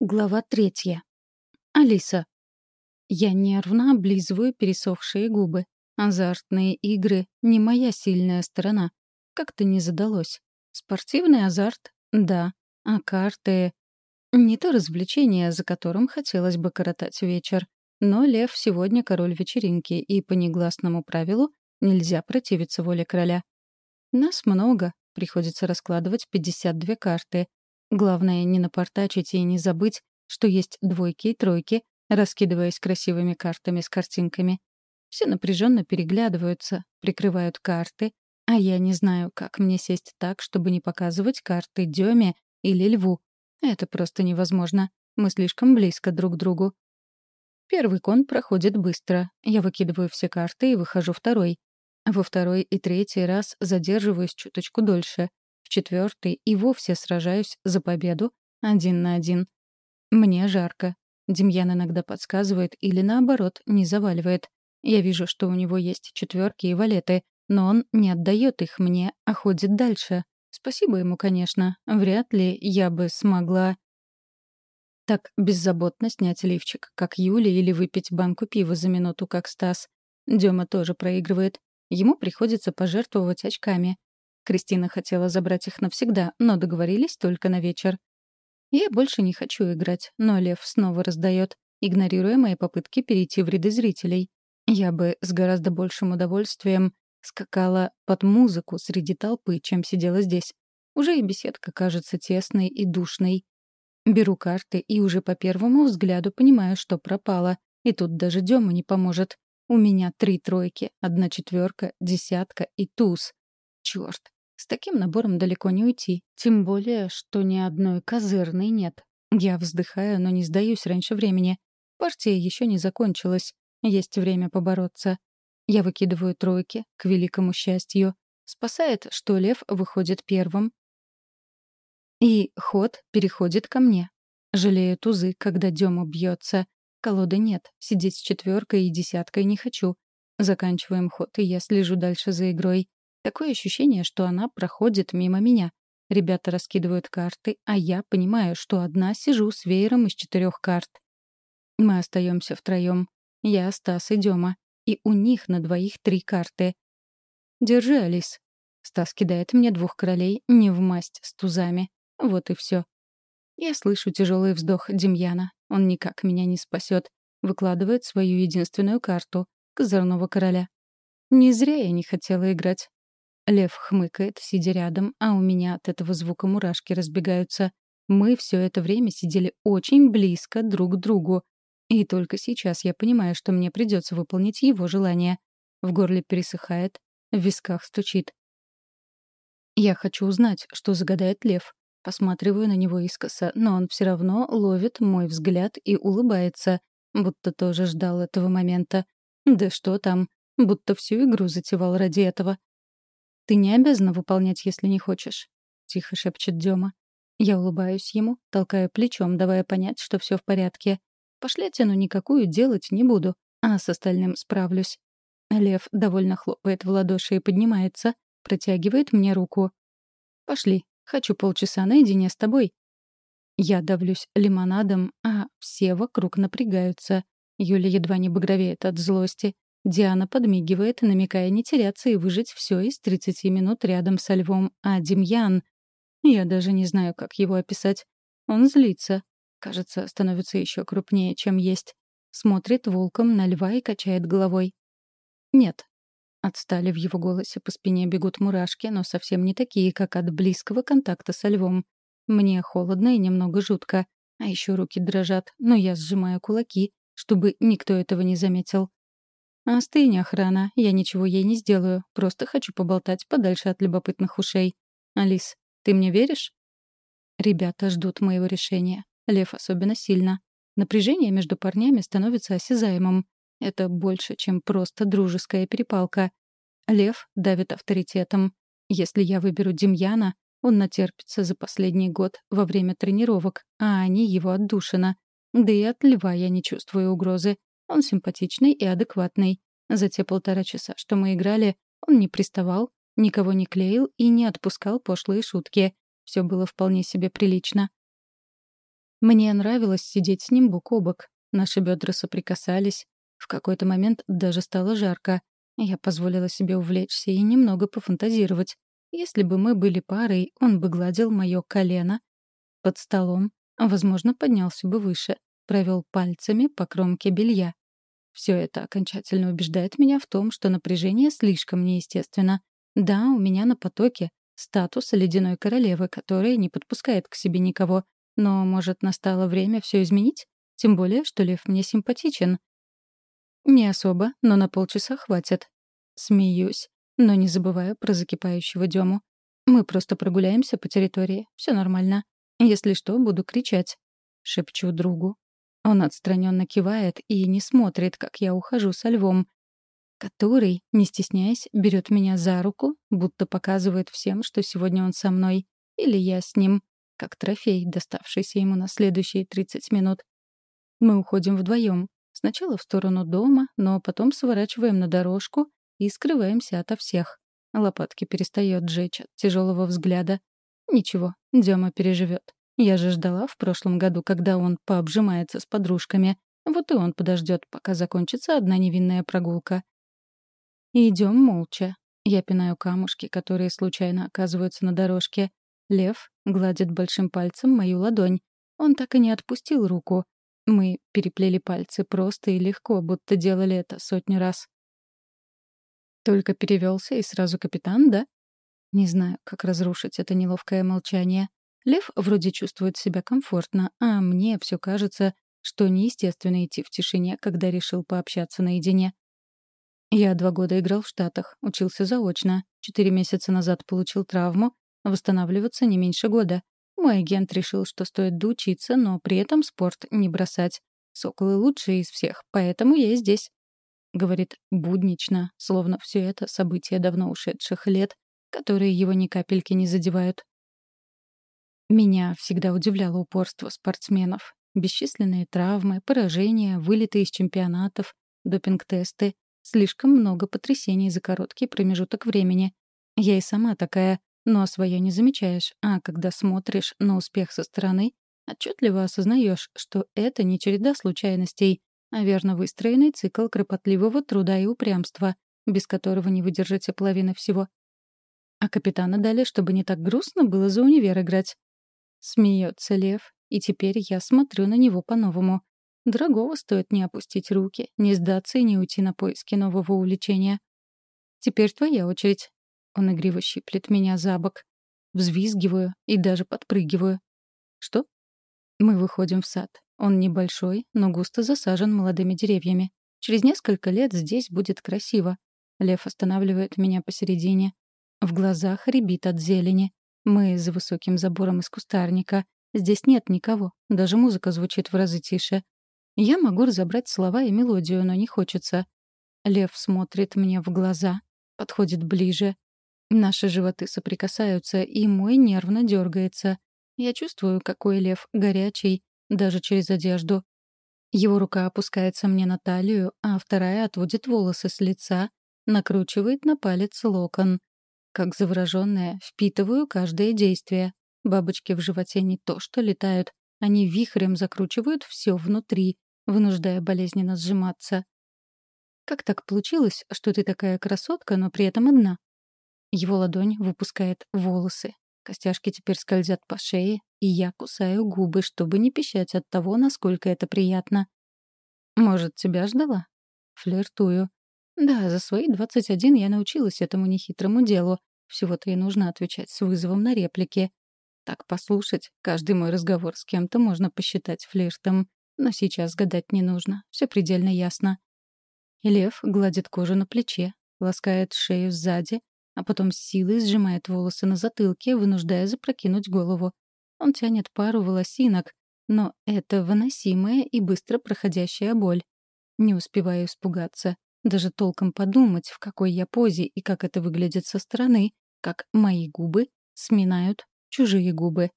Глава третья. Алиса. Я нервно облизываю пересохшие губы. Азартные игры — не моя сильная сторона. Как-то не задалось. Спортивный азарт — да. А карты — не то развлечение, за которым хотелось бы коротать вечер. Но Лев сегодня король вечеринки, и по негласному правилу нельзя противиться воле короля. Нас много, приходится раскладывать 52 карты — Главное, не напортачить и не забыть, что есть двойки и тройки, раскидываясь красивыми картами с картинками. Все напряженно переглядываются, прикрывают карты, а я не знаю, как мне сесть так, чтобы не показывать карты Деме или Льву. Это просто невозможно. Мы слишком близко друг к другу. Первый кон проходит быстро. Я выкидываю все карты и выхожу второй. Во второй и третий раз задерживаюсь чуточку дольше. В четвертый и вовсе сражаюсь за победу один на один. Мне жарко. Демьян иногда подсказывает или, наоборот, не заваливает. Я вижу, что у него есть четверки и валеты, но он не отдает их мне, а ходит дальше. Спасибо ему, конечно. Вряд ли я бы смогла так беззаботно снять лифчик, как Юля, или выпить банку пива за минуту, как Стас. Дема тоже проигрывает. Ему приходится пожертвовать очками. Кристина хотела забрать их навсегда, но договорились только на вечер. Я больше не хочу играть, но Лев снова раздает, игнорируя мои попытки перейти в ряды зрителей. Я бы с гораздо большим удовольствием скакала под музыку среди толпы, чем сидела здесь. Уже и беседка кажется тесной и душной. Беру карты и уже по первому взгляду понимаю, что пропала. И тут даже Дема не поможет. У меня три тройки, одна четверка, десятка и туз. Черт, с таким набором далеко не уйти, тем более, что ни одной козырной нет. Я вздыхаю, но не сдаюсь раньше времени. Партия еще не закончилась. Есть время побороться. Я выкидываю тройки, к великому счастью. Спасает, что лев выходит первым. И ход переходит ко мне. Жалею тузы, когда Дема бьется. Колоды нет, сидеть с четверкой и десяткой не хочу. Заканчиваем ход, и я слежу дальше за игрой. Такое ощущение, что она проходит мимо меня. Ребята раскидывают карты, а я понимаю, что одна сижу с веером из четырех карт. Мы остаемся втроем. Я, Стас и Дема. И у них на двоих три карты. «Держи, Алис». Стас кидает мне двух королей не в масть с тузами. Вот и все. Я слышу тяжелый вздох Демьяна. Он никак меня не спасет. Выкладывает свою единственную карту — козырного короля. Не зря я не хотела играть. Лев хмыкает, сидя рядом, а у меня от этого звука мурашки разбегаются. Мы все это время сидели очень близко друг к другу. И только сейчас я понимаю, что мне придется выполнить его желание. В горле пересыхает, в висках стучит. Я хочу узнать, что загадает лев. Посматриваю на него искоса, но он все равно ловит мой взгляд и улыбается, будто тоже ждал этого момента. Да что там, будто всю игру затевал ради этого. «Ты не обязана выполнять, если не хочешь», — тихо шепчет Дема. Я улыбаюсь ему, толкая плечом, давая понять, что все в порядке. Пошлятину никакую делать не буду, а с остальным справлюсь. Лев довольно хлопает в ладоши и поднимается, протягивает мне руку. «Пошли, хочу полчаса наедине с тобой». Я давлюсь лимонадом, а все вокруг напрягаются. Юля едва не багровеет от злости. Диана подмигивает, намекая не теряться и выжить все из 30 минут рядом со львом. А Демьян... Я даже не знаю, как его описать. Он злится. Кажется, становится еще крупнее, чем есть. Смотрит волком на льва и качает головой. «Нет». Отстали в его голосе, по спине бегут мурашки, но совсем не такие, как от близкого контакта со львом. Мне холодно и немного жутко. А еще руки дрожат, но я сжимаю кулаки, чтобы никто этого не заметил. «Остынь, охрана, я ничего ей не сделаю, просто хочу поболтать подальше от любопытных ушей. Алис, ты мне веришь?» Ребята ждут моего решения. Лев особенно сильно. Напряжение между парнями становится осязаемым. Это больше, чем просто дружеская перепалка. Лев давит авторитетом. Если я выберу Демьяна, он натерпится за последний год во время тренировок, а они его отдушина. Да и от льва я не чувствую угрозы. Он симпатичный и адекватный. За те полтора часа, что мы играли, он не приставал, никого не клеил и не отпускал пошлые шутки. Все было вполне себе прилично. Мне нравилось сидеть с ним бок о бок. Наши бедра соприкасались. В какой-то момент даже стало жарко. Я позволила себе увлечься и немного пофантазировать. Если бы мы были парой, он бы гладил мое колено под столом, возможно, поднялся бы выше, провел пальцами по кромке белья. Все это окончательно убеждает меня в том, что напряжение слишком неестественно. Да, у меня на потоке статус ледяной королевы, которая не подпускает к себе никого. Но, может, настало время все изменить? Тем более, что Лев мне симпатичен. Не особо, но на полчаса хватит. Смеюсь, но не забываю про закипающего Дему. Мы просто прогуляемся по территории. Все нормально. Если что, буду кричать. Шепчу другу. Он отстраненно кивает и не смотрит, как я ухожу со львом, который, не стесняясь, берет меня за руку, будто показывает всем, что сегодня он со мной, или я с ним, как трофей, доставшийся ему на следующие 30 минут. Мы уходим вдвоем. Сначала в сторону дома, но потом сворачиваем на дорожку и скрываемся ото всех. Лопатки перестает жечь от тяжелого взгляда. Ничего, Дема переживет. Я же ждала в прошлом году, когда он пообжимается с подружками. Вот и он подождет, пока закончится одна невинная прогулка. Идем молча. Я пинаю камушки, которые случайно оказываются на дорожке. Лев гладит большим пальцем мою ладонь. Он так и не отпустил руку. Мы переплели пальцы просто и легко, будто делали это сотню раз. Только перевелся и сразу капитан, да? Не знаю, как разрушить это неловкое молчание. Лев вроде чувствует себя комфортно, а мне все кажется, что неестественно идти в тишине, когда решил пообщаться наедине. Я два года играл в Штатах, учился заочно. Четыре месяца назад получил травму, восстанавливаться не меньше года. Мой агент решил, что стоит доучиться, но при этом спорт не бросать. Соколы лучшие из всех, поэтому я и здесь. Говорит буднично, словно все это события давно ушедших лет, которые его ни капельки не задевают. Меня всегда удивляло упорство спортсменов. Бесчисленные травмы, поражения, вылеты из чемпионатов, допинг-тесты, Слишком много потрясений за короткий промежуток времени. Я и сама такая, но свое не замечаешь, а когда смотришь на успех со стороны, отчетливо осознаешь, что это не череда случайностей, а верно выстроенный цикл кропотливого труда и упрямства, без которого не выдержите половины всего. А капитана дали, чтобы не так грустно было за универ играть. Смеется Лев, и теперь я смотрю на него по-новому. Дорогого стоит не опустить руки, не сдаться и не уйти на поиски нового увлечения. Теперь твоя очередь. Он игриво щиплет меня за бок. Взвизгиваю и даже подпрыгиваю. Что? Мы выходим в сад. Он небольшой, но густо засажен молодыми деревьями. Через несколько лет здесь будет красиво. Лев останавливает меня посередине. В глазах рябит от зелени. Мы за высоким забором из кустарника. Здесь нет никого. Даже музыка звучит в разы тише. Я могу разобрать слова и мелодию, но не хочется. Лев смотрит мне в глаза, подходит ближе. Наши животы соприкасаются, и мой нервно дергается. Я чувствую, какой лев горячий, даже через одежду. Его рука опускается мне на талию, а вторая отводит волосы с лица, накручивает на палец локон. Как заворожённая, впитываю каждое действие. Бабочки в животе не то что летают, они вихрем закручивают все внутри, вынуждая болезненно сжиматься. «Как так получилось, что ты такая красотка, но при этом одна?» Его ладонь выпускает волосы. Костяшки теперь скользят по шее, и я кусаю губы, чтобы не пищать от того, насколько это приятно. «Может, тебя ждала?» Флиртую. Да, за свои 21 я научилась этому нехитрому делу. Всего-то и нужно отвечать с вызовом на реплики. Так послушать, каждый мой разговор с кем-то можно посчитать флиртом. Но сейчас гадать не нужно, все предельно ясно. И лев гладит кожу на плече, ласкает шею сзади, а потом с силой сжимает волосы на затылке, вынуждая запрокинуть голову. Он тянет пару волосинок, но это выносимая и быстро проходящая боль. Не успеваю испугаться, даже толком подумать, в какой я позе и как это выглядит со стороны, как мои губы сминают чужие губы.